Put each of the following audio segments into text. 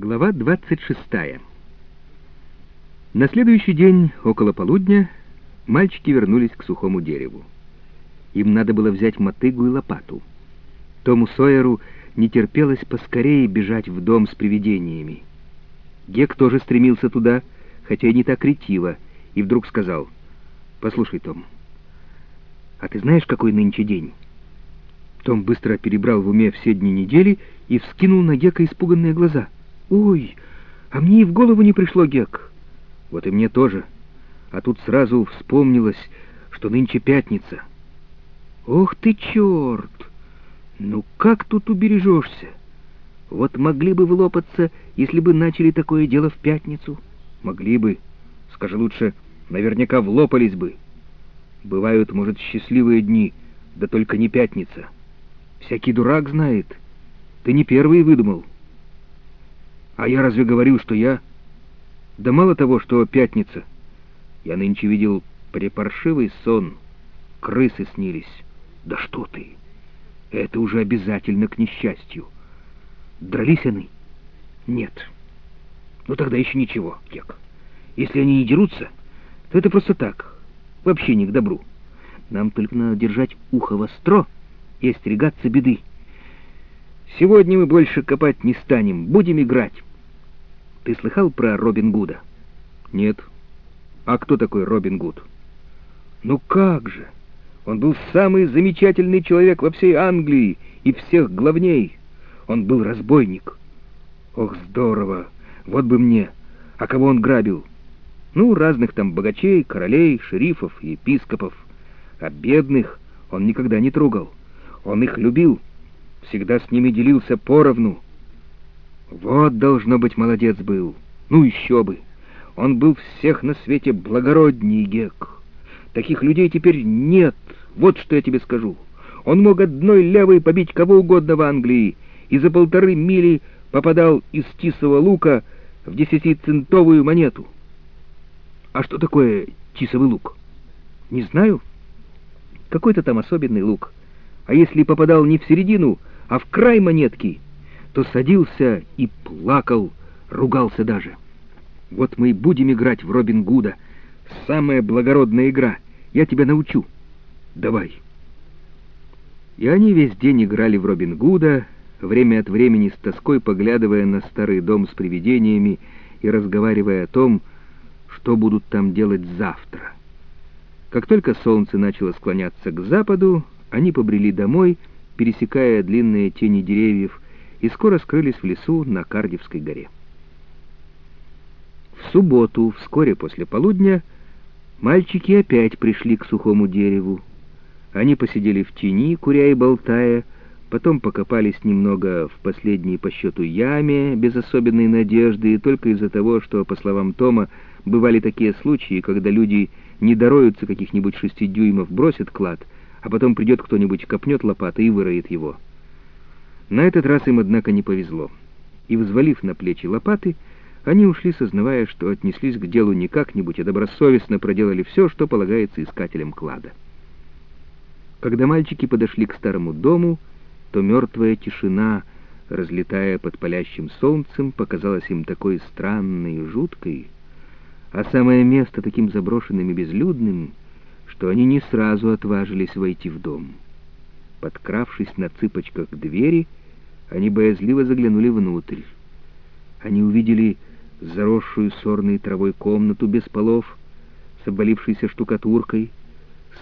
Глава 26. На следующий день, около полудня, мальчики вернулись к сухому дереву. Им надо было взять мотыгу и лопату. Тому Сойеру не терпелось поскорее бежать в дом с привидениями. Гек тоже стремился туда, хотя и не так ретиво, и вдруг сказал, «Послушай, Том, а ты знаешь, какой нынче день?» Том быстро перебрал в уме все дни недели и вскинул на Гека испуганные глаза. «Ой, а мне и в голову не пришло, Гек!» «Вот и мне тоже. А тут сразу вспомнилось, что нынче пятница». «Ох ты, черт! Ну как тут убережешься? Вот могли бы вылопаться, если бы начали такое дело в пятницу?» «Могли бы. Скажи лучше, наверняка влопались бы. Бывают, может, счастливые дни, да только не пятница». Всякий дурак знает. Ты не первый выдумал. А я разве говорил, что я... Да мало того, что пятница. Я нынче видел препаршивый сон. Крысы снились. Да что ты! Это уже обязательно к несчастью. Дрались они? Нет. Ну тогда еще ничего, Кек. Если они не дерутся, то это просто так. Вообще не к добру. Нам только надо держать ухо востро — и остерегаться беды. Сегодня мы больше копать не станем, будем играть. Ты слыхал про Робин Гуда? Нет. А кто такой Робин Гуд? Ну как же! Он был самый замечательный человек во всей Англии и всех главней. Он был разбойник. Ох, здорово! Вот бы мне! А кого он грабил? Ну, разных там богачей, королей, шерифов епископов. А бедных он никогда не трогал. Он их любил, всегда с ними делился поровну. Вот, должно быть, молодец был. Ну еще бы. Он был всех на свете благородней Гек. Таких людей теперь нет. Вот что я тебе скажу. Он мог одной левой побить кого угодно в Англии, и за полторы мили попадал из тисового лука в десятицентовую монету. А что такое тисовый лук? Не знаю. Какой-то там особенный лук а если попадал не в середину, а в край монетки, то садился и плакал, ругался даже. Вот мы и будем играть в Робин Гуда. Самая благородная игра. Я тебя научу. Давай. И они весь день играли в Робин Гуда, время от времени с тоской поглядывая на старый дом с привидениями и разговаривая о том, что будут там делать завтра. Как только солнце начало склоняться к западу, они побрели домой, пересекая длинные тени деревьев, и скоро скрылись в лесу на Кардивской горе. В субботу, вскоре после полудня, мальчики опять пришли к сухому дереву. Они посидели в тени, куря и болтая, потом покопались немного в последней по счету яме, без особенной надежды, и только из-за того, что, по словам Тома, бывали такие случаи, когда люди не дороются каких-нибудь шести дюймов, бросят клад — а потом придет кто-нибудь, копнет лопатой и выроет его. На этот раз им, однако, не повезло. И, взвалив на плечи лопаты, они ушли, сознавая, что отнеслись к делу не как-нибудь, а добросовестно проделали все, что полагается искателям клада. Когда мальчики подошли к старому дому, то мертвая тишина, разлетая под палящим солнцем, показалась им такой странной и жуткой, а самое место таким заброшенным и безлюдным — что они не сразу отважились войти в дом. Подкравшись на цыпочках к двери, они боязливо заглянули внутрь. Они увидели заросшую сорной травой комнату без полов, с обвалившейся штукатуркой,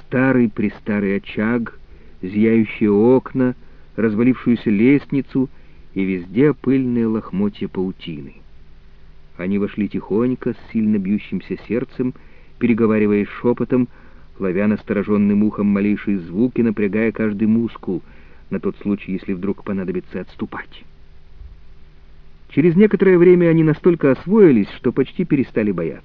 старый-престарый очаг, зияющие окна, развалившуюся лестницу и везде пыльные лохмотья паутины. Они вошли тихонько, с сильно бьющимся сердцем, переговариваясь шепотом, ловя настороженным ухом малейшие звуки, напрягая каждый мускул, на тот случай, если вдруг понадобится отступать. Через некоторое время они настолько освоились, что почти перестали бояться.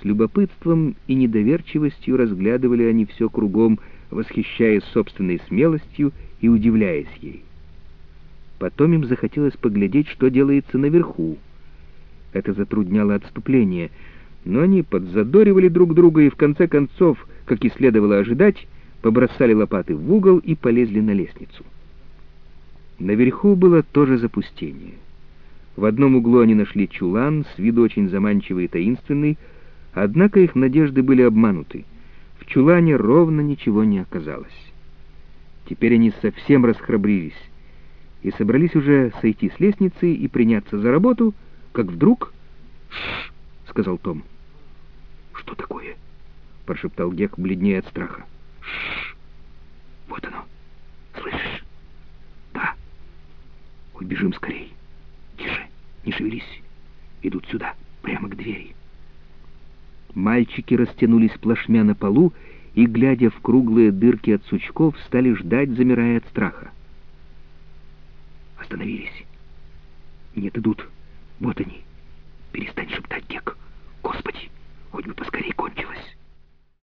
С любопытством и недоверчивостью разглядывали они все кругом, восхищаясь собственной смелостью и удивляясь ей. Потом им захотелось поглядеть, что делается наверху. Это затрудняло отступление — но они подзадоривали друг друга и в конце концов, как и следовало ожидать, побросали лопаты в угол и полезли на лестницу. Наверху было тоже запустение. В одном углу они нашли чулан, с виду очень заманчивый и таинственный, однако их надежды были обмануты. В чулане ровно ничего не оказалось. Теперь они совсем расхрабрились и собрались уже сойти с лестницы и приняться за работу, как вдруг... Сказал Том. «Что такое?» — прошептал Гек, бледнее от страха. «Ш-ш-ш! Вот оно! Слышишь?» «Да! Убежим скорей! Тише! Не шевелись! Идут сюда, прямо к двери!» Мальчики растянулись плашмя на полу и, глядя в круглые дырки от сучков, стали ждать, замирая от страха. Остановились. Нет, идут. Вот они. Перестань шептать, Гек. Господи, хоть бы поскорей кончилось.